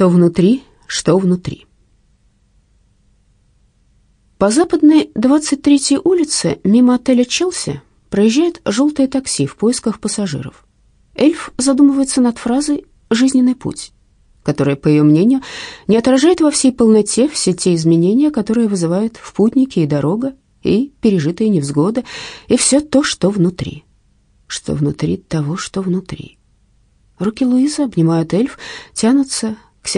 что внутри, что внутри. По западной 23-й улице мимо отеля «Челси» проезжает желтое такси в поисках пассажиров. Эльф задумывается над фразой «жизненный путь», которая, по ее мнению, не отражает во всей полноте все те изменения, которые вызывают в путнике и дорога, и пережитые невзгоды, и все то, что внутри. Что внутри того, что внутри. Руки Луизы обнимают эльф, тянутся к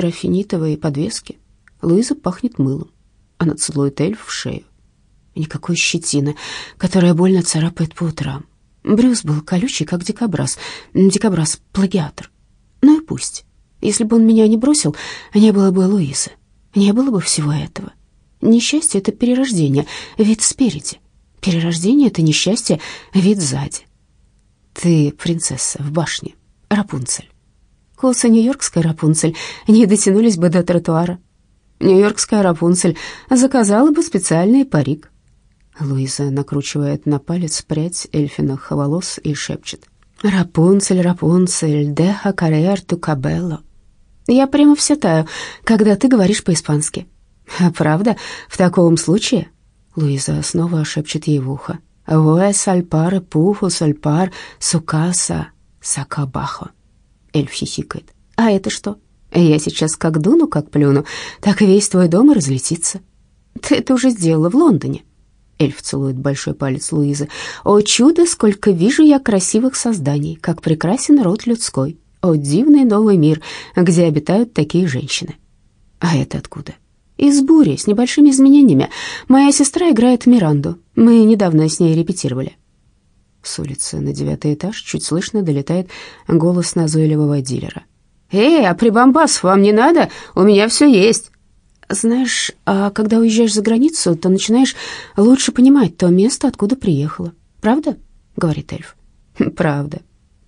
подвеске. Луиза пахнет мылом. Она целует эльф в шею. Никакой щетины, которая больно царапает по утрам. Брюс был колючий, как дикобраз. Дикобраз — плагиатор. Ну и пусть. Если бы он меня не бросил, не было бы Луизы. Не было бы всего этого. Несчастье — это перерождение, вид спереди. Перерождение — это несчастье, вид сзади. Ты принцесса в башне, Рапунцель. Косы нью-йоркской Рапунцель не дотянулись бы до тротуара. Нью-Йоркская Рапунцель заказала бы специальный парик. Луиза накручивает на палец прядь эльфиных волос и шепчет. «Рапунцель, Рапунцель, деха карьер ту кабелло». Я прямо все таю, когда ты говоришь по-испански. А правда, в таком случае... Луиза снова шепчет ей в ухо. «Уэ сальпар пуфу сальпар сукаса сакабахо». Эльф хихикает. «А это что?» Я сейчас как дуну, как плюну, так весь твой дом и разлетится. Ты это уже сделала в Лондоне. Эльф целует большой палец Луизы. О чудо, сколько вижу я красивых созданий, как прекрасен род людской. О дивный новый мир, где обитают такие женщины. А это откуда? Из бури, с небольшими изменениями. Моя сестра играет Миранду. Мы недавно с ней репетировали. С улицы на девятый этаж чуть слышно долетает голос назойливого дилера. «Эй, а прибамбасов вам не надо? У меня все есть». «Знаешь, а когда уезжаешь за границу, то начинаешь лучше понимать то место, откуда приехала. Правда?» — говорит эльф. «Правда.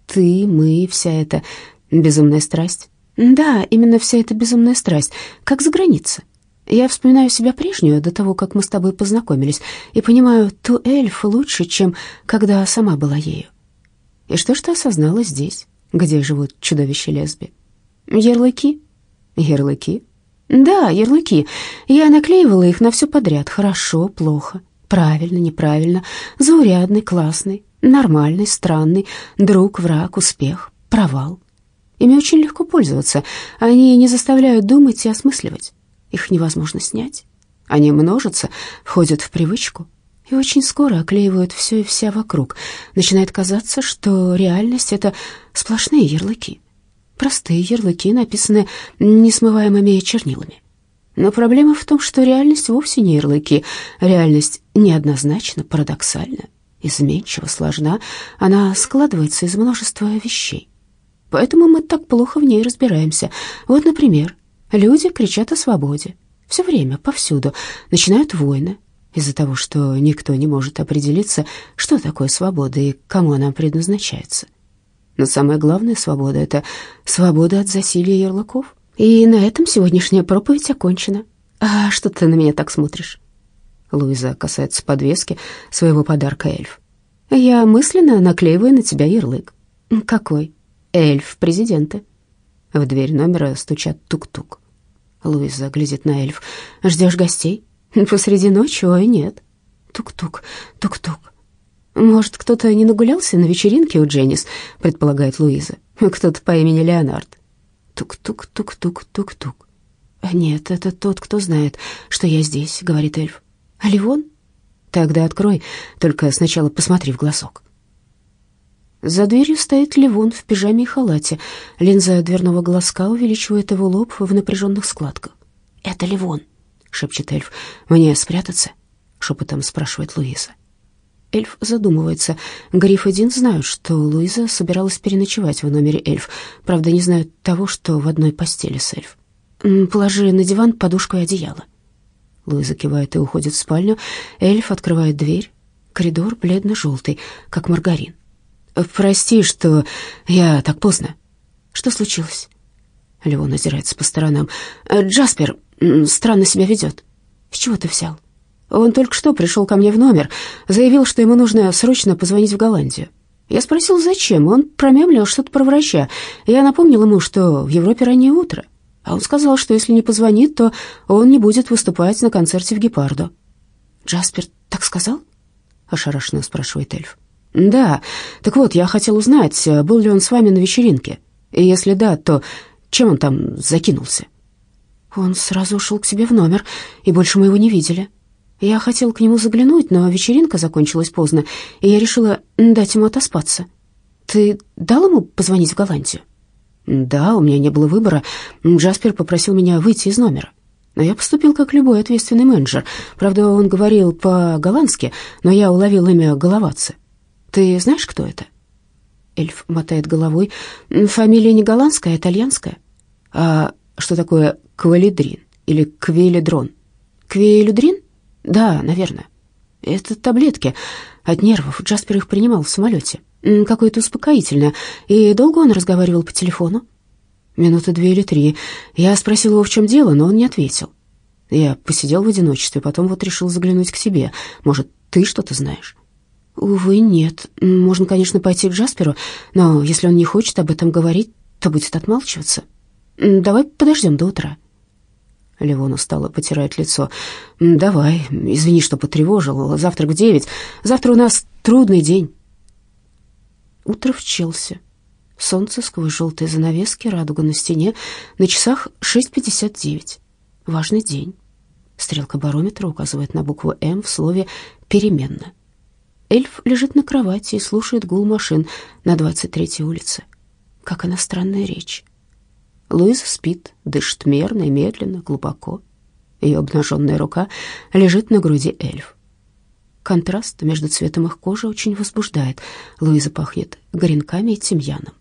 Ты, мы, вся эта безумная страсть». «Да, именно вся эта безумная страсть, как за границей. Я вспоминаю себя прежнюю, до того, как мы с тобой познакомились, и понимаю, то эльф лучше, чем когда сама была ею. И что ж ты осознала здесь, где живут чудовища лесби?» Ярлыки? Ярлыки? Да, ярлыки. Я наклеивала их на все подряд. Хорошо, плохо, правильно, неправильно, заурядный, классный, нормальный, странный, друг, враг, успех, провал. Ими очень легко пользоваться. Они не заставляют думать и осмысливать. Их невозможно снять. Они множатся, входят в привычку и очень скоро оклеивают все и вся вокруг. Начинает казаться, что реальность — это сплошные ярлыки. Простые ярлыки, написанные несмываемыми чернилами. Но проблема в том, что реальность вовсе не ярлыки. Реальность неоднозначна, парадоксальна, изменчива, сложна. Она складывается из множества вещей. Поэтому мы так плохо в ней разбираемся. Вот, например, люди кричат о свободе. Все время, повсюду. Начинают войны из-за того, что никто не может определиться, что такое свобода и кому она предназначается. Но самая главная свобода — это свобода от засилия ярлыков. И на этом сегодняшняя проповедь окончена. А что ты на меня так смотришь? Луиза касается подвески своего подарка эльф. Я мысленно наклеиваю на тебя ярлык. Какой? Эльф президента. В дверь номера стучат тук-тук. Луиза глядит на эльф. Ждешь гостей? Посреди ночи? Ой, нет. Тук-тук, тук-тук. «Может, кто-то не нагулялся на вечеринке у Дженнис?» — предполагает Луиза. «Кто-то по имени Леонард». Тук-тук-тук-тук-тук-тук. «Нет, это тот, кто знает, что я здесь», — говорит эльф. «А Ливон?» «Тогда открой, только сначала посмотри в глазок». За дверью стоит Ливон в пижаме и халате. Линза дверного глазка увеличивает его лоб в напряженных складках. «Это Ливон», — шепчет эльф. «Мне спрятаться?» — шепотом спрашивает Луиза. Эльф задумывается. Гриф Дин знают, что Луиза собиралась переночевать в номере эльф. Правда, не знают того, что в одной постели с эльф. «Положи на диван подушку и одеяло». Луиза кивает и уходит в спальню. Эльф открывает дверь. Коридор бледно-желтый, как маргарин. «Прости, что я так поздно». «Что случилось?» Леон озирается по сторонам. «Джаспер странно себя ведет». «С чего ты взял?» Он только что пришел ко мне в номер, заявил, что ему нужно срочно позвонить в Голландию. Я спросил, зачем, он промямлил что-то про врача. Я напомнил ему, что в Европе раннее утро. А он сказал, что если не позвонит, то он не будет выступать на концерте в Гепардо. «Джаспер так сказал?» — ошарашенно спрашивает эльф. «Да. Так вот, я хотел узнать, был ли он с вами на вечеринке. И если да, то чем он там закинулся?» Он сразу ушел к себе в номер, и больше мы его не видели. Я хотел к нему заглянуть, но вечеринка закончилась поздно, и я решила дать ему отоспаться. Ты дал ему позвонить в Голландию? Да, у меня не было выбора. Джаспер попросил меня выйти из номера. Но я поступил как любой ответственный менеджер. Правда, он говорил по-голландски, но я уловил имя Головатцы. Ты знаешь, кто это? Эльф мотает головой. Фамилия не голландская, а итальянская. А что такое квалидрин или квелидрон? Квелидрин? Да, наверное. Это таблетки от нервов. Джаспер их принимал в самолете. Какое-то успокоительное. И долго он разговаривал по телефону? Минуты две или три. Я спросил его, в чем дело, но он не ответил. Я посидел в одиночестве, потом вот решил заглянуть к тебе. Может, ты что-то знаешь? Увы, нет. Можно, конечно, пойти к Джасперу, но если он не хочет об этом говорить, то будет отмалчиваться. Давай подождем до утра. Левон устало потирает лицо. «Давай, извини, что потревожил. Завтра в девять. Завтра у нас трудный день». Утро в Челси. Солнце сквозь желтые занавески, радуга на стене. На часах 6.59. Важный день. Стрелка барометра указывает на букву «М» в слове «переменно». Эльф лежит на кровати и слушает гул машин на 23-й улице. Как иностранная речь. Луиза спит, дышит мерно и медленно, глубоко. Ее обнаженная рука лежит на груди эльф. Контраст между цветом их кожи очень возбуждает. Луиза пахнет горенками и тимьяном.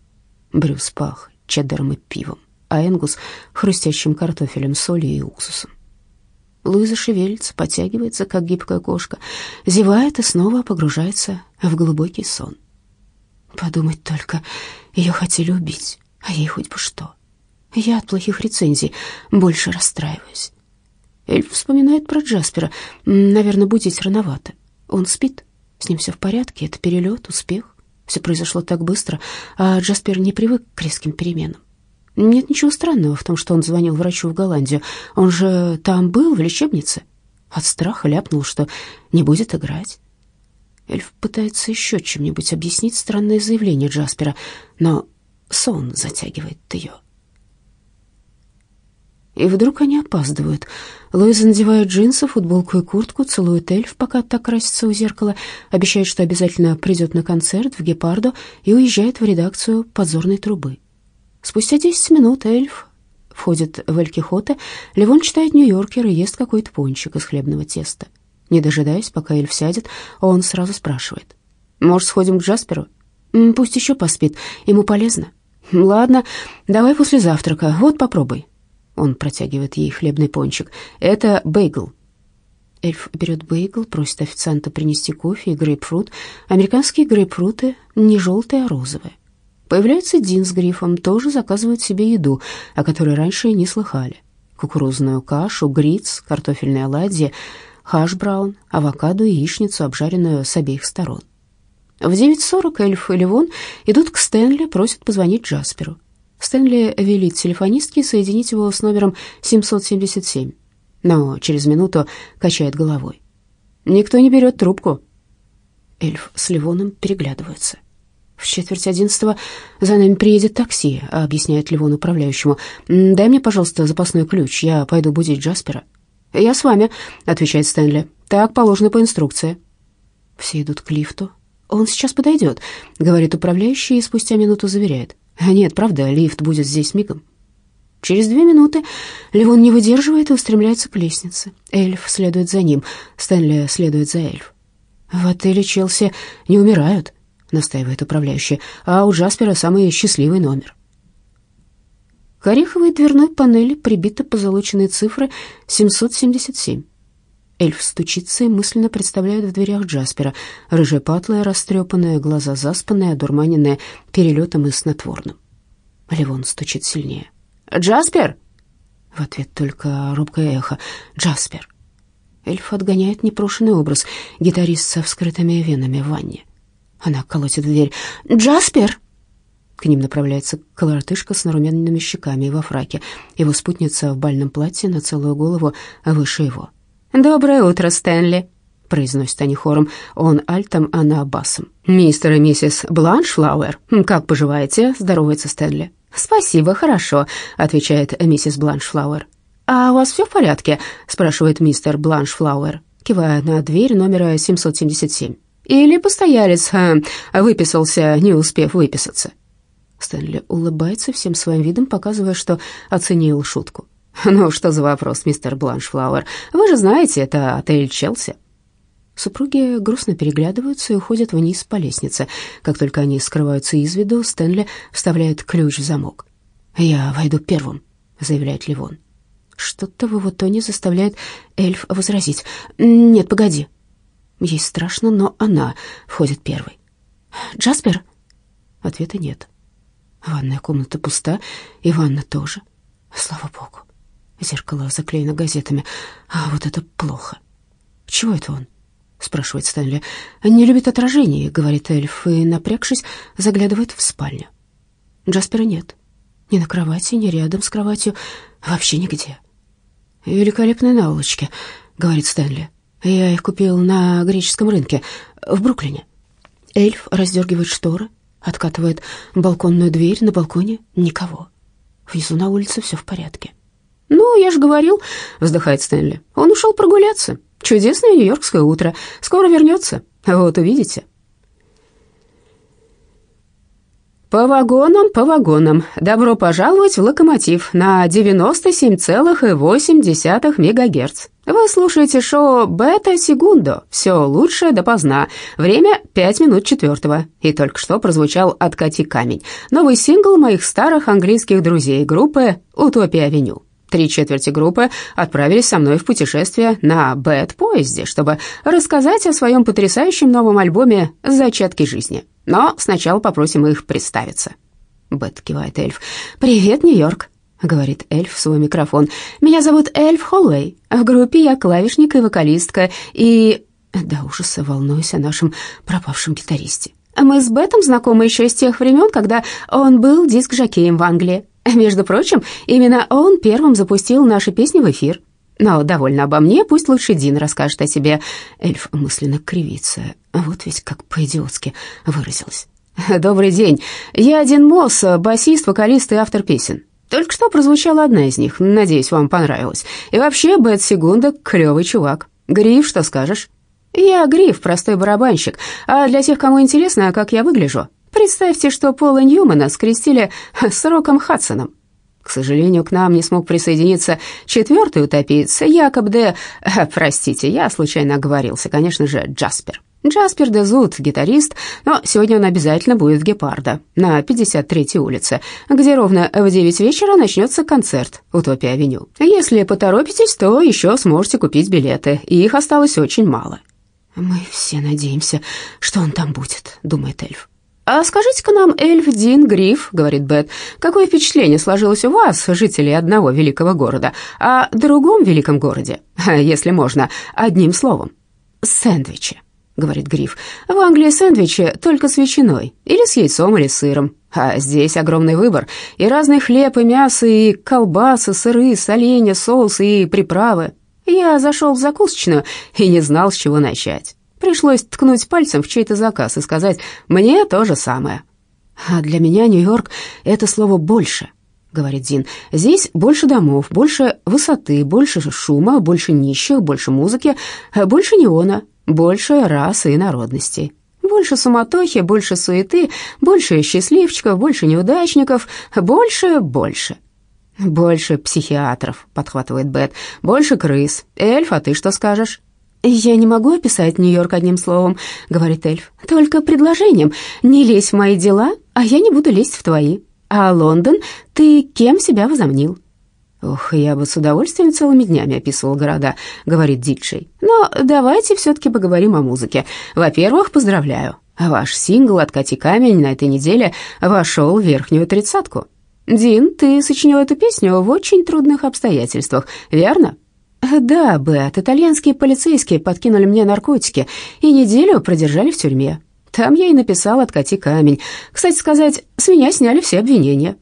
Брюс пах чеддером и пивом, а Энгус — хрустящим картофелем, солью и уксусом. Луиза шевелится, потягивается, как гибкая кошка, зевает и снова погружается в глубокий сон. Подумать только, ее хотели убить, а ей хоть бы что. Я от плохих рецензий больше расстраиваюсь. Эльф вспоминает про Джаспера. Наверное, будить рановато. Он спит, с ним все в порядке, это перелет, успех. Все произошло так быстро, а Джаспер не привык к резким переменам. Нет ничего странного в том, что он звонил врачу в Голландию. Он же там был, в лечебнице. От страха ляпнул, что не будет играть. Эльф пытается еще чем-нибудь объяснить странное заявление Джаспера, но сон затягивает ее. И вдруг они опаздывают. Луиза надевает джинсы, футболку и куртку, целует эльф, пока так красится у зеркала, обещает, что обязательно придет на концерт в Гепардо и уезжает в редакцию подзорной трубы. Спустя 10 минут эльф входит в Эль Кихоте, Левон читает Нью-Йоркер и ест какой-то пончик из хлебного теста. Не дожидаясь, пока эльф сядет, он сразу спрашивает. «Может, сходим к Джасперу?» «Пусть еще поспит, ему полезно». «Ладно, давай после завтрака, вот попробуй». Он протягивает ей хлебный пончик. «Это бейгл». Эльф берет бейгл, просит официанта принести кофе и грейпфрут. Американские грейпфруты не желтые, а розовые. Появляется Дин с грифом, тоже заказывает себе еду, о которой раньше и не слыхали. Кукурузную кашу, гриц, картофельные оладьи, хаш-браун, авокадо и яичницу, обжаренную с обеих сторон. В 9.40 Эльф и Ливон идут к Стэнли, просят позвонить Джасперу. Стэнли велит телефонистке соединить его с номером 777, но через минуту качает головой. «Никто не берет трубку». Эльф с Ливоном переглядываются. «В четверть одиннадцатого за нами приедет такси», — объясняет Ливон управляющему. «Дай мне, пожалуйста, запасной ключ, я пойду будить Джаспера». «Я с вами», — отвечает Стэнли. «Так положено по инструкции». Все идут к лифту. «Он сейчас подойдет», — говорит управляющий и спустя минуту заверяет. Нет, правда, лифт будет здесь мигом. Через две минуты Левон не выдерживает и устремляется к лестнице. Эльф следует за ним, Стэнли следует за эльф. «В отеле Челси не умирают», — настаивает управляющий, «а у Джаспера самый счастливый номер». К ореховой дверной панели прибита позолоченные цифры 777. Эльф стучится и мысленно представляет в дверях Джаспера. Рыжая патлая, растрепанная, глаза заспанные, одурманенные перелетом и снотворным. Левон стучит сильнее. «Джаспер!» В ответ только робкое эхо. «Джаспер!» Эльф отгоняет непрошенный образ гитарист со вскрытыми венами в ванне. Она колотит в дверь. «Джаспер!» К ним направляется колоротышка с нарумянными щеками и во фраке. Его спутница в бальном платье на целую голову выше его. «Доброе утро, Стэнли», — произносят они хором. Он альтом, она басом. «Мистер и миссис Бланшфлауэр, как поживаете?» — здоровается Стэнли. «Спасибо, хорошо», — отвечает миссис Бланшфлауэр. «А у вас все в порядке?» — спрашивает мистер Бланшфлауэр, кивая на дверь номера 777. «Или постоялец э, выписался, не успев выписаться?» Стэнли улыбается всем своим видом, показывая, что оценил шутку. «Ну, что за вопрос, мистер Бланшфлауэр? Вы же знаете, это отель «Челси». Супруги грустно переглядываются и уходят вниз по лестнице. Как только они скрываются из виду, Стэнли вставляет ключ в замок. «Я войду первым», — заявляет Ливон. Что-то в его тоне заставляет эльф возразить. «Нет, погоди». Ей страшно, но она входит первой. «Джаспер?» Ответа нет. Ванная комната пуста, и ванна тоже. Слава богу. Зеркало заклеено газетами. А вот это плохо. Чего это он? спрашивает Стэнли. «Не любит отражений», — говорит эльф, и, напрягшись, заглядывает в спальню. Джаспера нет. Ни на кровати, ни рядом с кроватью, вообще нигде. «Великолепные наволочки», — говорит Стэнли. «Я их купил на греческом рынке в Бруклине». Эльф раздергивает шторы, откатывает балконную дверь, на балконе никого. Внизу на улице все в порядке. «Ну, я же говорил», — вздыхает Стэнли. «Он ушел прогуляться. Чудесное нью-йоркское утро. Скоро вернется. Вот увидите». По вагонам, по вагонам. Добро пожаловать в локомотив на 97,8 МГц. Вы слушаете шоу «Бета Сегундо». Все лучше допоздна. Время пять минут четвертого. И только что прозвучал «Откати камень». Новый сингл моих старых английских друзей группы «Утопия-авеню». Три четверти группы отправились со мной в путешествие на Бэт-поезде, чтобы рассказать о своем потрясающем новом альбоме «Зачатки жизни». Но сначала попросим их представиться. Бет кивает эльф. «Привет, Нью-Йорк», — говорит эльф в свой микрофон. «Меня зовут Эльф Холлоуэй. В группе я клавишник и вокалистка, и...» До ужаса волнуюсь о нашем пропавшем гитаристе. Мы с Бетом знакомы еще с тех времен, когда он был диск-жокеем в Англии. Между прочим, именно он первым запустил наши песни в эфир. Но довольно обо мне, пусть лучше Дин расскажет о себе. Эльф мысленно кривится. Вот ведь как по-идиотски выразилась. «Добрый день. Я Дин Мосс, басист, вокалист и автор песен. Только что прозвучала одна из них. Надеюсь, вам понравилась. И вообще, Бет Сегунда — клевый чувак. Гриф, что скажешь?» «Я Гриф, простой барабанщик. А для тех, кому интересно, как я выгляжу, представьте, что Пола Ньюмана скрестили с Роком Хадсоном. К сожалению, к нам не смог присоединиться четвертый утопиец, Якоб де... Простите, я случайно оговорился, конечно же, Джаспер. Джаспер де Зуд, гитарист, но сегодня он обязательно будет в Гепарда на 53-й улице, где ровно в 9 вечера начнется концерт «Утопия-авеню». Если поторопитесь, то еще сможете купить билеты, их осталось очень мало. «Мы все надеемся, что он там будет», — думает эльф. «А скажите-ка нам, эльф Дин Гриф, — говорит Бет, — какое впечатление сложилось у вас, жителей одного великого города, о другом великом городе, если можно, одним словом?» «Сэндвичи», — говорит Гриф. «В Англии сэндвичи только с ветчиной, или с яйцом, или сыром. А здесь огромный выбор, и разный хлеб, и мясо, и колбасы, сыры, соленья, соусы и приправы. Я зашел в закусочную и не знал, с чего начать». Пришлось ткнуть пальцем в чей-то заказ и сказать «мне то же самое». «А для меня Нью-Йорк — это слово «больше», — говорит Дин. «Здесь больше домов, больше высоты, больше шума, больше нищих, больше музыки, больше неона, больше расы и народностей». Больше суматохи, больше суеты, больше счастливчиков, больше неудачников, больше, больше. «Больше психиатров», — подхватывает Бет, — «больше крыс. Эльф, а ты что скажешь?» «Я не могу описать Нью-Йорк одним словом», — говорит эльф. «Только предложением. Не лезь в мои дела, а я не буду лезть в твои. А Лондон, ты кем себя возомнил?» «Ох, я бы с удовольствием целыми днями описывал города», — говорит Диджей. «Но давайте все-таки поговорим о музыке. Во-первых, поздравляю. Ваш сингл «Откати камень» на этой неделе вошел в верхнюю тридцатку. Дин, ты сочинил эту песню в очень трудных обстоятельствах, верно?» «Да, Бет, итальянские полицейские подкинули мне наркотики и неделю продержали в тюрьме. Там я и написал «Откати камень». Кстати сказать, с меня сняли все обвинения».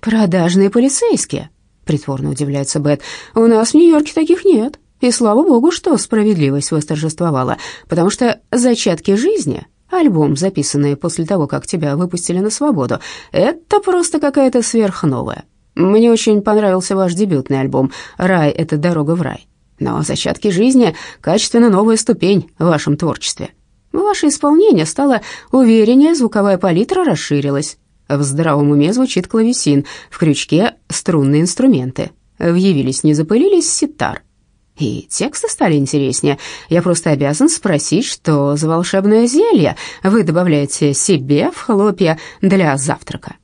«Продажные полицейские?» — притворно удивляется Бет. «У нас в Нью-Йорке таких нет. И слава богу, что справедливость восторжествовала, потому что «Зачатки жизни» Альбом, записанный после того, как тебя выпустили на свободу, это просто какая-то сверхновая. Мне очень понравился ваш дебютный альбом «Рай — это дорога в рай». Но «Зачатки жизни» — качественно новая ступень в вашем творчестве. Ваше исполнение стало увереннее, звуковая палитра расширилась. В здравом уме звучит клавесин, в крючке — струнные инструменты. Въявились, не запылились ситар. И тексты стали интереснее. Я просто обязан спросить, что за волшебное зелье вы добавляете себе в хлопья для завтрака.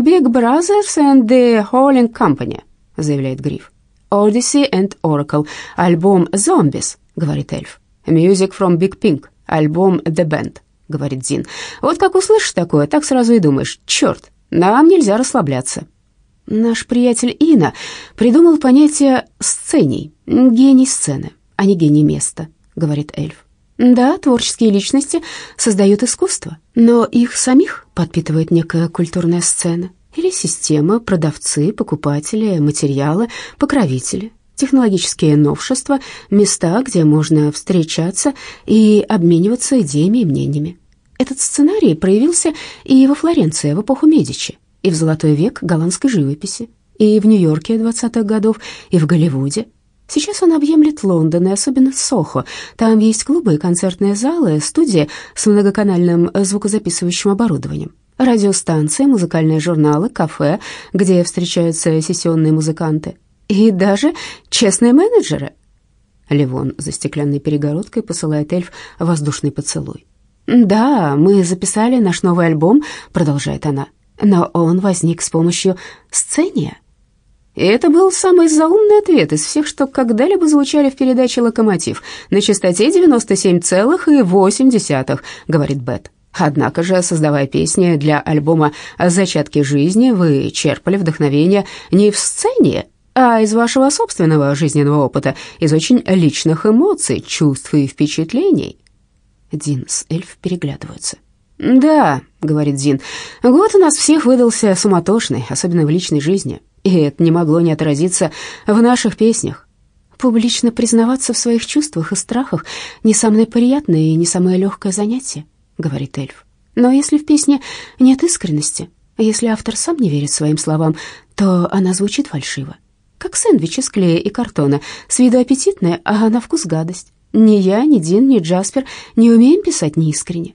«Big Brothers and the Howling Company», — заявляет Гриф. «Odyssey and Oracle, альбом Zombies», — говорит эльф. «Music from Big Pink, альбом The Band», — говорит Дин. «Вот как услышишь такое, так сразу и думаешь, черт, нам нельзя расслабляться». Наш приятель Ина придумал понятие «сцений», «гений сцены», а не «гений места», — говорит эльф. Да, творческие личности создают искусство, но их самих подпитывает некая культурная сцена или система, продавцы, покупатели, материалы, покровители, технологические новшества, места, где можно встречаться и обмениваться идеями и мнениями. Этот сценарий проявился и во Флоренции в эпоху Медичи, и в золотой век голландской живописи, и в Нью-Йорке 20-х годов, и в Голливуде. Сейчас он объемлет Лондон, и особенно Сохо. Там есть клубы концертные залы, студии с многоканальным звукозаписывающим оборудованием, радиостанции, музыкальные журналы, кафе, где встречаются сессионные музыканты, и даже честные менеджеры. Ливон за стеклянной перегородкой посылает эльф воздушный поцелуй. «Да, мы записали наш новый альбом», — продолжает она, «но он возник с помощью сцения». И это был самый заумный ответ из всех, что когда-либо звучали в передаче «Локомотив» на частоте 97,8, говорит Бет. Однако же, создавая песни для альбома «Зачатки жизни», вы черпали вдохновение не в сцене, а из вашего собственного жизненного опыта, из очень личных эмоций, чувств и впечатлений. Дин с Эльф переглядываются. «Да», — говорит Дин, — «год у нас всех выдался суматошный, особенно в личной жизни. И это не могло не отразиться в наших песнях. Публично признаваться в своих чувствах и страхах не самое приятное и не самое легкое занятие, говорит эльф. Но если в песне нет искренности, если автор сам не верит своим словам, то она звучит фальшиво. Как сэндвич из клея и картона, с виду аппетитная, а на вкус гадость. Ни я, ни Дин, ни Джаспер не умеем писать неискренне.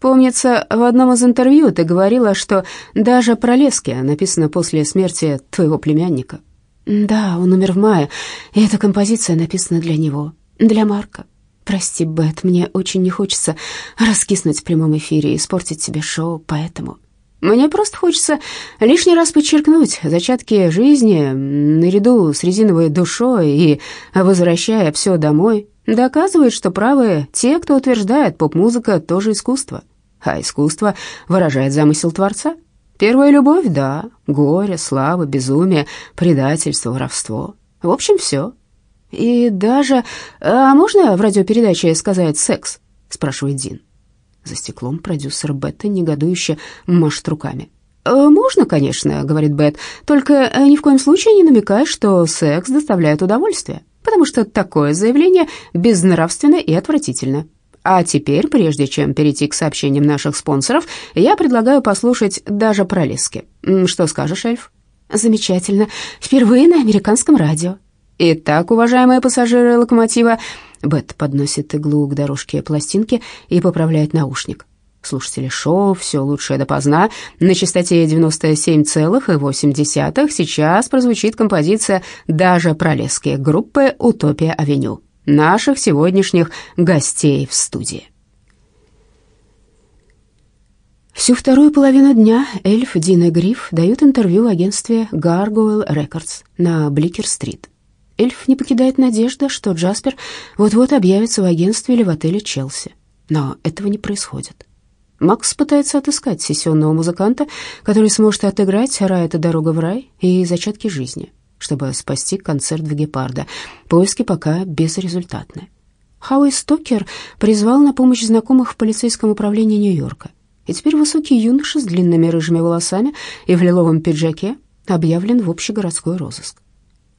Помнится, в одном из интервью ты говорила, что даже про Лески написано после смерти твоего племянника. Да, он умер в мае, и эта композиция написана для него, для Марка. Прости, Бет, мне очень не хочется раскиснуть в прямом эфире и испортить тебе шоу, поэтому... Мне просто хочется лишний раз подчеркнуть зачатки жизни наряду с резиновой душой и, возвращая все домой, доказывает, что правы те, кто утверждает, поп-музыка тоже искусство. А искусство выражает замысел Творца. Первая любовь, да, горе, слава, безумие, предательство, воровство. В общем, все. И даже... А можно в радиопередаче сказать «секс»? Спрашивает Дин. За стеклом продюсер Бетта негодующе машет руками. «Э, «Можно, конечно», — говорит Бет, «только ни в коем случае не намекай, что секс доставляет удовольствие, потому что такое заявление безнравственно и отвратительно. А теперь, прежде чем перейти к сообщениям наших спонсоров, я предлагаю послушать даже про лески. Что скажешь, Эльф? Замечательно. Впервые на американском радио. Итак, уважаемые пассажиры локомотива, Бет подносит иглу к дорожке пластинки и поправляет наушник. Слушатели шоу «Все лучшее допоздна» на частоте 97,8 сейчас прозвучит композиция «Даже пролески» группы «Утопия-авеню» наших сегодняшних гостей в студии. Всю вторую половину дня Эльф, Дин и Гриф дают интервью агентстве Gargoyle Records на Бликер-стрит. Эльф не покидает надежда, что Джаспер вот-вот объявится в агентстве или в отеле Челси. Но этого не происходит. Макс пытается отыскать сессионного музыканта, который сможет отыграть «Рай — это дорога в рай» и «Зачатки жизни» чтобы спасти концерт в Гепарда. Поиски пока безрезультатны. Хауи Стокер призвал на помощь знакомых в полицейском управлении Нью-Йорка. И теперь высокий юноша с длинными рыжими волосами и в лиловом пиджаке объявлен в общегородской розыск.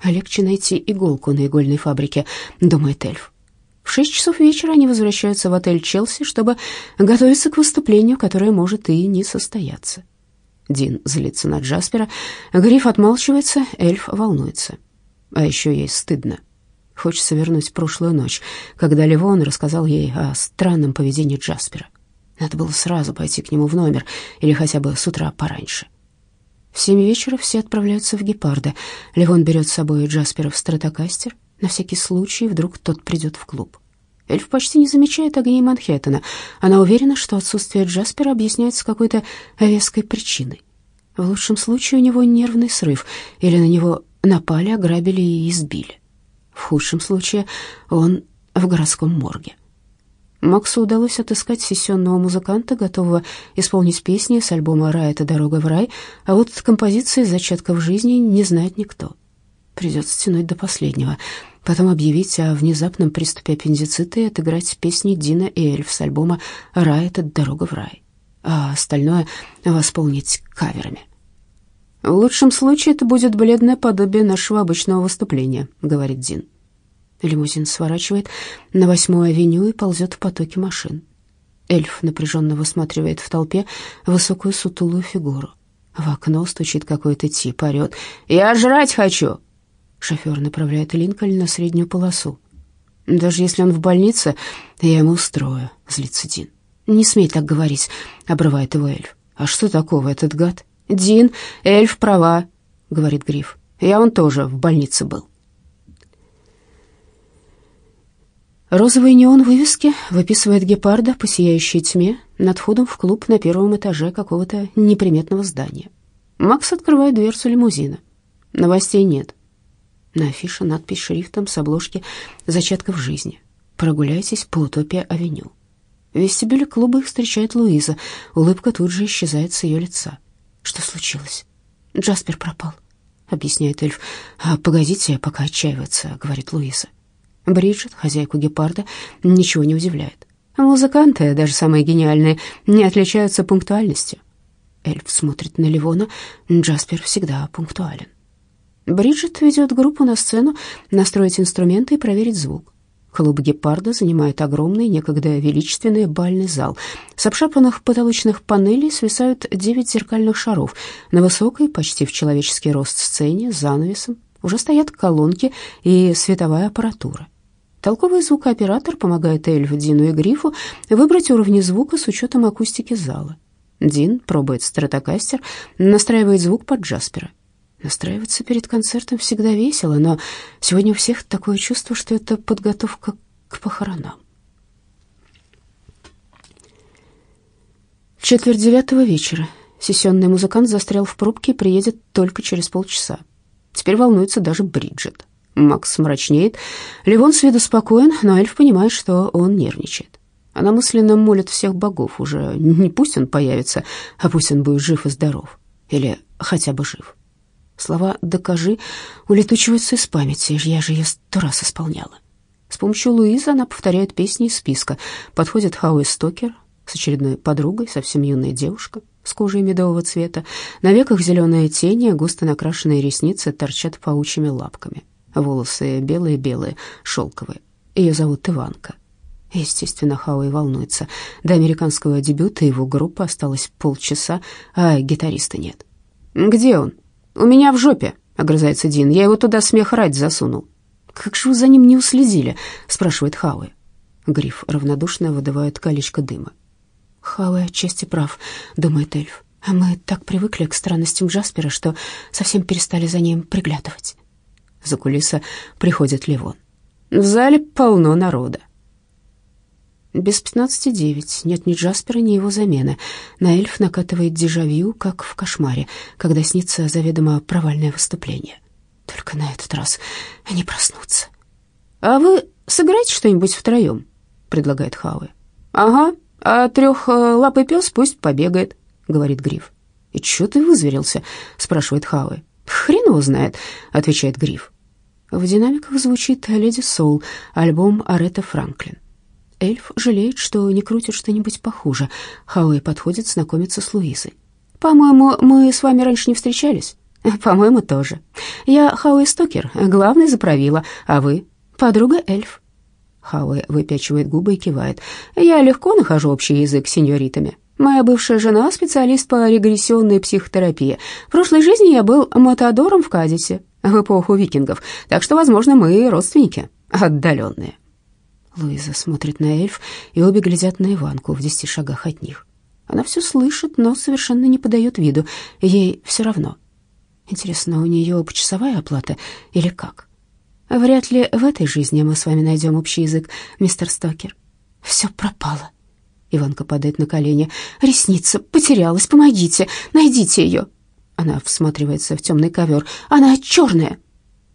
Легче найти иголку на игольной фабрике, думает эльф. В шесть часов вечера они возвращаются в отель «Челси», чтобы готовиться к выступлению, которое может и не состояться. Дин злится на Джаспера, Гриф отмалчивается, эльф волнуется. А еще ей стыдно. Хочется вернуть прошлую ночь, когда Ливон рассказал ей о странном поведении Джаспера. Надо было сразу пойти к нему в номер или хотя бы с утра пораньше. В семь вечера все отправляются в Гепарда. Ливон берет с собой Джаспера в стратокастер. На всякий случай, вдруг тот придет в клуб. Эльф почти не замечает огней Манхэттена. Она уверена, что отсутствие Джаспера объясняется какой-то веской причиной. В лучшем случае у него нервный срыв, или на него напали, ограбили и избили. В худшем случае он в городском морге. Максу удалось отыскать сессионного музыканта, готового исполнить песни с альбома «Рай — это дорога в рай», а вот композиции «Зачатков жизни» не знает никто. Придется тянуть до последнего, потом объявить о внезапном приступе аппендицита и отыграть песни Дина и Эльф с альбома «Рай — это дорога в рай», а остальное восполнить каверами. «В лучшем случае это будет бледное подобие нашего обычного выступления», — говорит Дин. Лимузин сворачивает на восьмую авеню и ползет в потоке машин. Эльф напряженно высматривает в толпе высокую сутулую фигуру. В окно стучит какой-то тип, орет. «Я жрать хочу!» Шофер направляет Линкольн на среднюю полосу. «Даже если он в больнице, я ему устрою», — злится Дин. «Не смей так говорить», — обрывает его эльф. «А что такого этот гад?» «Дин, эльф права», — говорит Гриф. «Я он тоже в больнице был». Розовые неон вывески выписывает гепарда по сияющей тьме над входом в клуб на первом этаже какого-то неприметного здания. Макс открывает дверцу лимузина. Новостей нет. На афише надпись шрифтом с обложки «Зачатков жизни». Прогуляйтесь по Утопия-авеню. В вестибюле клуба их встречает Луиза. Улыбка тут же исчезает с ее лица. Что случилось? Джаспер пропал, объясняет эльф. А погодите, пока отчаиваться, говорит Луиза. Бриджит, хозяйку гепарда, ничего не удивляет. Музыканты, даже самые гениальные, не отличаются пунктуальностью. Эльф смотрит на Ливона, Джаспер всегда пунктуален. Бриджит ведет группу на сцену настроить инструменты и проверить звук. Клуб «Гепарда» занимает огромный, некогда величественный бальный зал. С обшапанных потолочных панелей свисают девять зеркальных шаров. На высокой, почти в человеческий рост сцене, занавесом, уже стоят колонки и световая аппаратура. Толковый звукооператор помогает Эльфу, Дину и Грифу выбрать уровни звука с учетом акустики зала. Дин пробует стратокастер, настраивает звук под Джаспера. Настраиваться перед концертом всегда весело, но сегодня у всех такое чувство, что это подготовка к похоронам. Четверть девятого вечера сессионный музыкант застрял в пробке и приедет только через полчаса. Теперь волнуется даже Бриджит. Макс мрачнеет. Ливон с виду спокоен, но эльф понимает, что он нервничает. Она мысленно молит всех богов. Уже не пусть он появится, а пусть он будет жив и здоров. Или хотя бы жив. Слова «докажи» улетучиваются из памяти, я же ее сто раз исполняла. С помощью Луизы она повторяет песни из списка. Подходит Хауи Стокер с очередной подругой, совсем юная девушка с кожей медового цвета. На веках зеленые тени, густо накрашенные ресницы торчат паучьими лапками. Волосы белые-белые, шелковые. Ее зовут Иванка. Естественно, Хауи волнуется. До американского дебюта его группы осталось полчаса, а гитариста нет. «Где он?» «У меня в жопе», — огрызается Дин. «Я его туда смех ради засунул». «Как же вы за ним не уследили?» — спрашивает Хауи. Гриф равнодушно выдувает колечко дыма. «Хауи отчасти прав», — думает эльф. «А мы так привыкли к странностям Джаспера, что совсем перестали за ним приглядывать». За кулиса приходит Ливон. В зале полно народа. Без пятнадцати девять. Нет ни Джаспера, ни его замены. На эльф накатывает дежавю, как в кошмаре, когда снится заведомо провальное выступление. Только на этот раз они проснутся. «А вы сыграете что-нибудь втроем?» — предлагает Хауэ. «Ага, а трехлапый пес пусть побегает», — говорит Гриф. «И чё ты вызверился?» — спрашивает Хауэ. «Хрен его знает», — отвечает Гриф. В динамиках звучит «Леди Соул», альбом Аретта Франклин. Эльф жалеет, что не крутит что-нибудь похуже. Хауэй подходит знакомиться с Луизой. «По-моему, мы с вами раньше не встречались?» «По-моему, тоже. Я Хауэй Стокер, главный заправила, а вы?» «Подруга Эльф». Хауэй выпячивает губы и кивает. «Я легко нахожу общий язык с сеньоритами. Моя бывшая жена — специалист по регрессионной психотерапии. В прошлой жизни я был матадором в Кадисе в эпоху викингов, так что, возможно, мы родственники отдаленные». Луиза смотрит на эльф, и обе глядят на Иванку в десяти шагах от них. Она все слышит, но совершенно не подает виду. Ей все равно. Интересно, у нее почасовая оплата или как? Вряд ли в этой жизни мы с вами найдем общий язык, мистер Стокер. Все пропало. Иванка падает на колени. Ресница потерялась, помогите, найдите ее. Она всматривается в темный ковер. Она черная.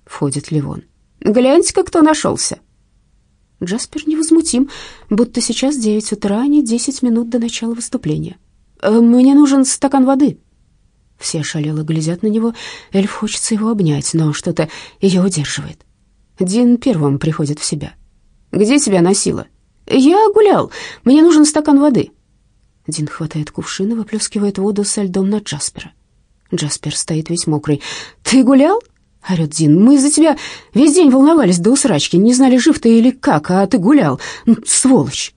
Входит Ливон. Гляньте-ка, кто нашелся. Джаспер невозмутим, будто сейчас девять утра, а не десять минут до начала выступления. «Э, «Мне нужен стакан воды». Все шалело глядят на него. Эльф хочется его обнять, но что-то ее удерживает. Дин первым приходит в себя. «Где тебя носило?» «Я гулял. Мне нужен стакан воды». Дин хватает кувшин и выплескивает воду со льдом на Джаспера. Джаспер стоит весь мокрый. «Ты гулял?» — орёт Дин. «Мы из-за тебя весь день волновались до усрачки, не знали, жив ты или как, а ты гулял. Ну, сволочь!»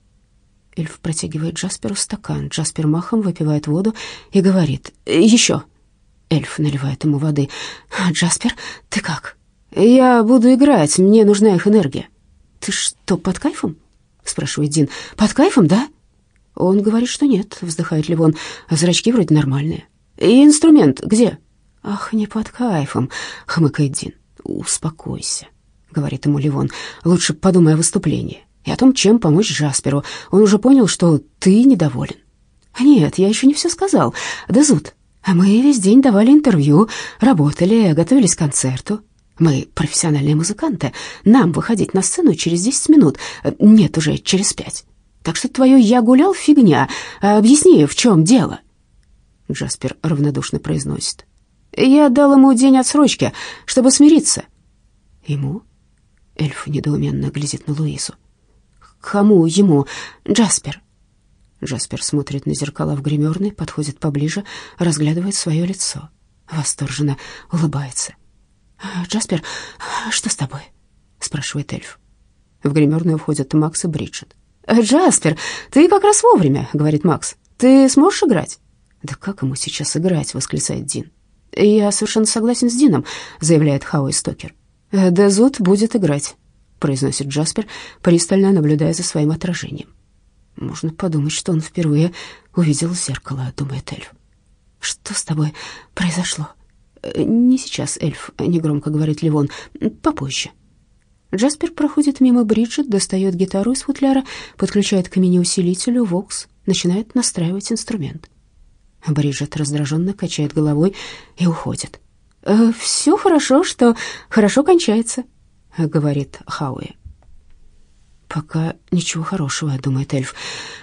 Эльф протягивает Джасперу стакан. Джаспер махом выпивает воду и говорит «Еще». Эльф наливает ему воды. «Джаспер, ты как?» «Я буду играть, мне нужна их энергия». «Ты что, под кайфом?» — спрашивает Дин. «Под кайфом, да?» Он говорит, что нет, вздыхает Ливон. Зрачки вроде нормальные. «И инструмент где?» «Ах, не под кайфом», — хмыкает Дин. «Успокойся», — говорит ему Ливон. «Лучше подумай о выступлении и о том, чем помочь Джасперу. Он уже понял, что ты недоволен». «Нет, я еще не все сказал. Дезут, а мы весь день давали интервью, работали, готовились к концерту. Мы профессиональные музыканты. Нам выходить на сцену через 10 минут. Нет, уже через пять. Так что твое «я гулял» — фигня. Объясни, в чем дело?» Джаспер равнодушно произносит. Я дал ему день отсрочки, чтобы смириться. Ему? Эльф недоуменно глядит на Луизу. Кому ему? Джаспер. Джаспер смотрит на зеркала в гримерной, подходит поближе, разглядывает свое лицо. Восторженно улыбается. «Джаспер, что с тобой?» — спрашивает эльф. В гримерную входят Макс и Бриджит. «Джаспер, ты как раз вовремя», — говорит Макс. «Ты сможешь играть?» «Да как ему сейчас играть?» — восклицает Дин. «Я совершенно согласен с Дином», — заявляет Хауэй Стокер. «Дезут будет играть», — произносит Джаспер, пристально наблюдая за своим отражением. «Можно подумать, что он впервые увидел зеркало», — думает эльф. «Что с тобой произошло?» «Не сейчас, эльф», — негромко говорит Ливон, — «попозже». Джаспер проходит мимо Бриджит, достает гитару из футляра, подключает к мини-усилителю Вокс, начинает настраивать инструмент. Бриджит раздраженно качает головой и уходит. «Э, «Все хорошо, что хорошо кончается», — говорит Хауи. «Пока ничего хорошего», — думает эльф.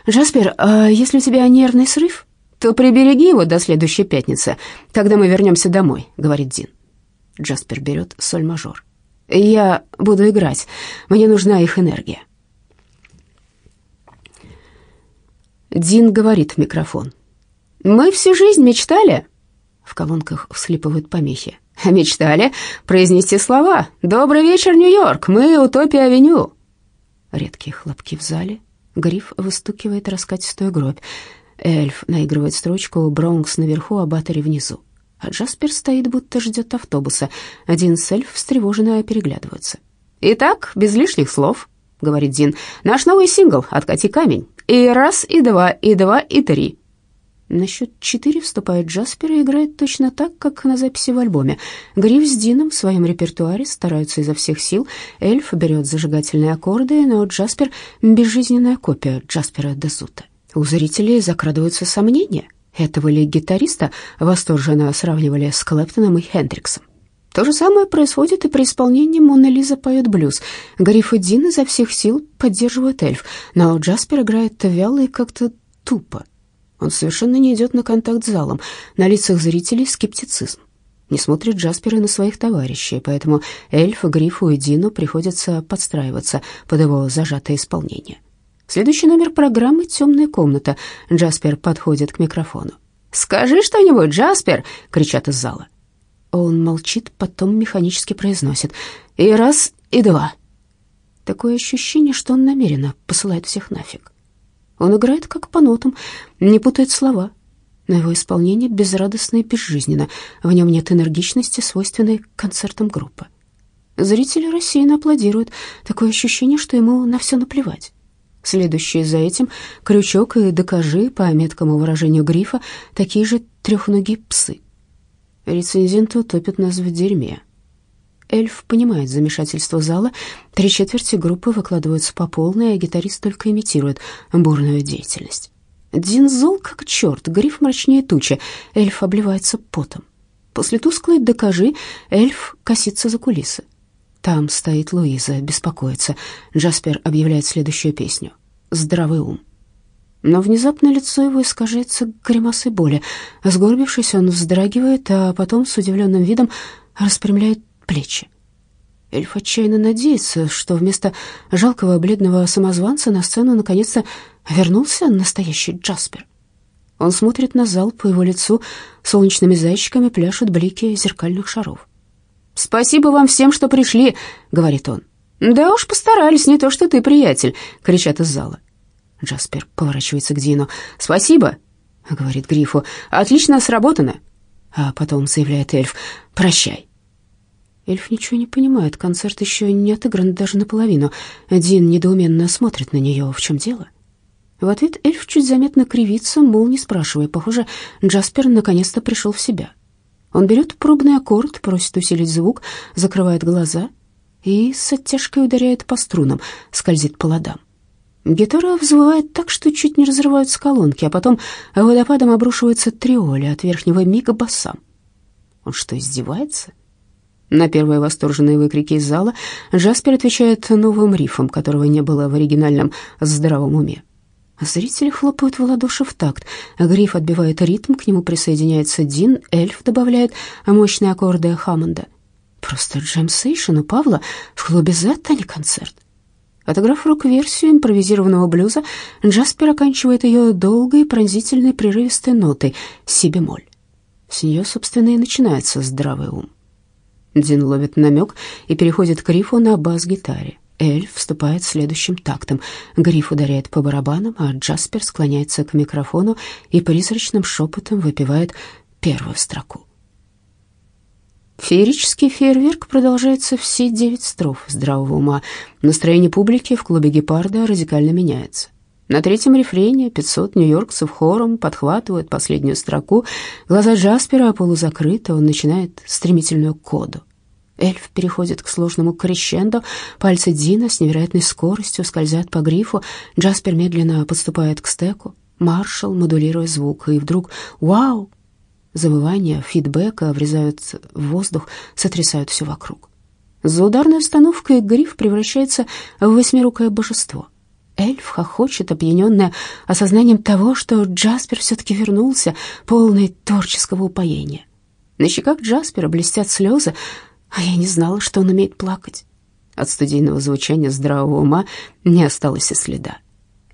«Джаспер, а если у тебя нервный срыв, то прибереги его до следующей пятницы, когда мы вернемся домой», — говорит Дин. Джаспер берет соль-мажор. «Я буду играть. Мне нужна их энергия». Дин говорит в микрофон. Мы всю жизнь мечтали, в колонках всхлипывают помехи. Мечтали произнести слова «Добрый вечер, Нью-Йорк, мы Утопия-авеню». Редкие хлопки в зале. Гриф выстукивает раскатистую гробь. Эльф наигрывает строчку «Бронкс наверху, а Баттери внизу». А Джаспер стоит, будто ждет автобуса. Один с эльф встревоженно переглядываются. «Итак, без лишних слов», — говорит Дин, — «наш новый сингл «Откати камень». И раз, и два, и два, и три. На счет четыре вступает Джаспер и играет точно так, как на записи в альбоме. Гриф с Дином в своем репертуаре стараются изо всех сил. Эльф берет зажигательные аккорды, но Джаспер — безжизненная копия Джаспера Дезута. У зрителей закрадываются сомнения. Этого ли гитариста восторженно сравнивали с Клэптоном и Хендриксом? То же самое происходит и при исполнении «Мона Лиза поет блюз». Гриф и Дин изо всех сил поддерживают эльф, но Джаспер играет вяло и как-то тупо. Он совершенно не идет на контакт с залом. На лицах зрителей скептицизм. Не смотрит Джаспер и на своих товарищей, поэтому эльфу, Грифу и Дину приходится подстраиваться под его зажатое исполнение. Следующий номер программы «Темная комната». Джаспер подходит к микрофону. «Скажи что-нибудь, Джаспер!» — кричат из зала. Он молчит, потом механически произносит. «И раз, и два». Такое ощущение, что он намеренно посылает всех нафиг. Он играет как по нотам, не путает слова, но его исполнение безрадостно и безжизненно. В нем нет энергичности, свойственной концертам группы. Зрители рассеянно аплодируют. Такое ощущение, что ему на все наплевать. Следующие за этим крючок и докажи, по меткому выражению грифа, такие же трехногие псы. Рецензенты утопят нас в дерьме. Эльф понимает замешательство зала. Три четверти группы выкладываются по полной, а гитарист только имитирует бурную деятельность. Дин зол как черт, гриф мрачнее тучи, эльф обливается потом. После тусклой «докажи» эльф косится за кулисы. Там стоит Луиза, беспокоится. Джаспер объявляет следующую песню. «Здравый ум». Но внезапно лицо его искажается гримасой боли. Сгорбившись, он вздрагивает, а потом с удивленным видом распрямляет плечи. Эльф отчаянно надеется, что вместо жалкого бледного самозванца на сцену наконец-то вернулся настоящий Джаспер. Он смотрит на зал, по его лицу солнечными зайчиками пляшут блики зеркальных шаров. «Спасибо вам всем, что пришли», — говорит он. «Да уж постарались, не то что ты, приятель», — кричат из зала. Джаспер поворачивается к Дину. «Спасибо», — говорит Грифу. «Отлично сработано». А потом заявляет эльф. «Прощай». Эльф ничего не понимает, концерт еще не отыгран даже наполовину. Дин недоуменно смотрит на нее. В чем дело? В ответ эльф чуть заметно кривится, мол, не спрашивая. Похоже, Джаспер наконец-то пришел в себя. Он берет пробный аккорд, просит усилить звук, закрывает глаза и с оттяжкой ударяет по струнам, скользит по ладам. Гитара взвывает так, что чуть не разрываются колонки, а потом водопадом обрушивается триоли от верхнего мига басам. Он что, издевается? — на первые восторженные выкрики из зала Джаспер отвечает новым рифом, которого не было в оригинальном «здравом уме». Зрители хлопают в ладоши в такт. Гриф отбивает ритм, к нему присоединяется Дин, эльф добавляет мощные аккорды Хаммонда. Просто джемсейшн у Павла в клубе Z, не концерт. Отыграв рок-версию импровизированного блюза, Джаспер оканчивает ее долгой, пронзительной, прерывистой нотой си-бемоль. С нее, собственно, и начинается здравый ум. Дин ловит намек и переходит к рифу на бас-гитаре. Эльф вступает следующим тактом. Гриф ударяет по барабанам, а Джаспер склоняется к микрофону и призрачным шепотом выпивает первую строку. Феерический фейерверк продолжается все девять строф здравого ума. Настроение публики в клубе «Гепарда» радикально меняется. На третьем рефрене 500 нью-йоркцев хором подхватывают последнюю строку. Глаза Джаспера полузакрыты, он начинает стремительную коду. Эльф переходит к сложному крещендо, пальцы Дина с невероятной скоростью скользят по грифу, Джаспер медленно подступает к стеку, маршал модулируя звук, и вдруг «Вау!» Завывания, фидбэка врезают в воздух, сотрясают все вокруг. За ударной установкой гриф превращается в восьмирукое божество — Эльф хохочет, опьяненная осознанием того, что Джаспер все-таки вернулся, полный творческого упоения. На щеках Джаспера блестят слезы, а я не знала, что он умеет плакать. От студийного звучания здравого ума не осталось и следа.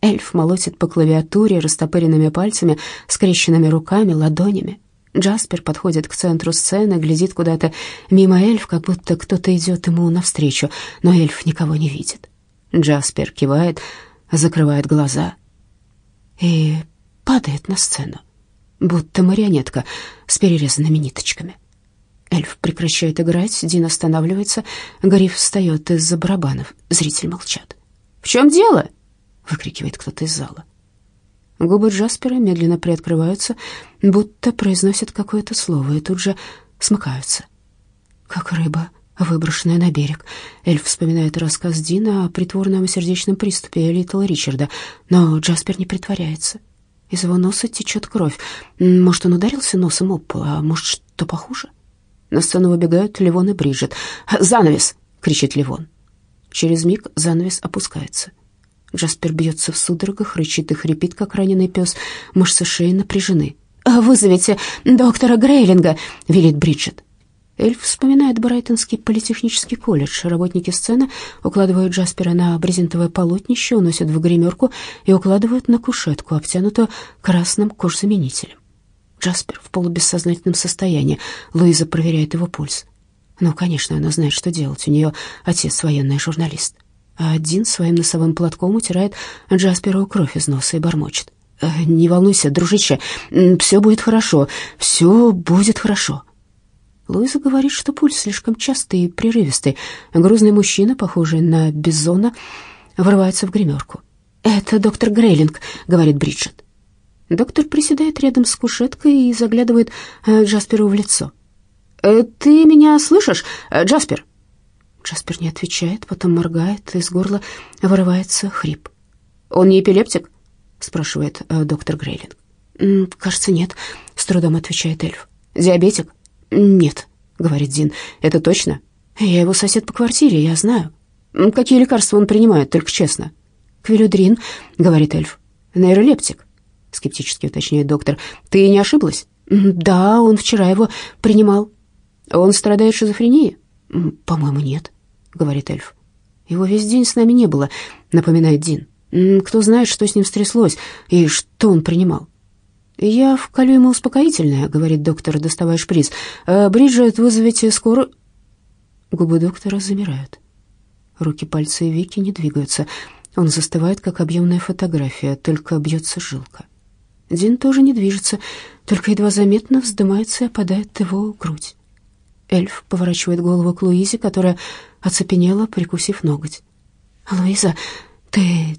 Эльф молотит по клавиатуре растопыренными пальцами, скрещенными руками, ладонями. Джаспер подходит к центру сцены, глядит куда-то мимо эльф, как будто кто-то идет ему навстречу, но эльф никого не видит. Джаспер кивает, закрывает глаза и падает на сцену, будто марионетка с перерезанными ниточками. Эльф прекращает играть, Дин останавливается, Гриф встает из-за барабанов, зрители молчат. «В чем дело?» — выкрикивает кто-то из зала. Губы Джаспера медленно приоткрываются, будто произносят какое-то слово, и тут же смыкаются, как рыба выброшенная на берег. Эльф вспоминает рассказ Дина о притворном сердечном приступе Литла Ричарда, но Джаспер не притворяется. Из его носа течет кровь. Может, он ударился носом об пол, а может, что похуже? На сцену выбегают Ливон и Бриджит. «Занавес!» — кричит Ливон. Через миг занавес опускается. Джаспер бьется в судорогах, рычит и хрипит, как раненый пес. Мышцы шеи напряжены. «Вызовите доктора Грейлинга!» — велит Бриджит. Эльф вспоминает Брайтонский политехнический колледж. Работники сцены укладывают Джаспера на брезентовое полотнище, уносят в гримерку и укладывают на кушетку, обтянутую красным кожзаменителем. Джаспер в полубессознательном состоянии. Луиза проверяет его пульс. Ну, конечно, она знает, что делать. У нее отец военный журналист. А один своим носовым платком утирает Джасперу кровь из носа и бормочет. «Э, «Не волнуйся, дружище, все будет хорошо, все будет хорошо». Луиза говорит, что пульс слишком частый и прерывистый. Грузный мужчина, похожий на Бизона, врывается в гримерку. «Это доктор Грейлинг», — говорит Бриджит. Доктор приседает рядом с кушеткой и заглядывает э, Джасперу в лицо. «Э, «Ты меня слышишь, э, Джаспер?» Джаспер не отвечает, потом моргает, из горла вырывается хрип. «Он не эпилептик?» — спрашивает доктор Грейлинг. «Кажется, нет», — с трудом отвечает эльф. «Диабетик?» «Нет», — говорит Дин, — «это точно? Я его сосед по квартире, я знаю». «Какие лекарства он принимает, только честно?» «Квилюдрин», — говорит эльф. «Нейролептик», — скептически уточняет доктор. «Ты не ошиблась?» «Да, он вчера его принимал». «Он страдает шизофренией?» «По-моему, нет», — говорит эльф. «Его весь день с нами не было», — напоминает Дин. «Кто знает, что с ним стряслось и что он принимал?» «Я вколю ему успокоительное», — говорит доктор, доставая шприц. «Э, «Бриджит, вызовите скорую...» Губы доктора замирают. Руки, пальцы и веки не двигаются. Он застывает, как объемная фотография, только бьется жилка. Дин тоже не движется, только едва заметно вздымается и опадает его грудь. Эльф поворачивает голову к Луизе, которая оцепенела, прикусив ноготь. «Луиза, ты...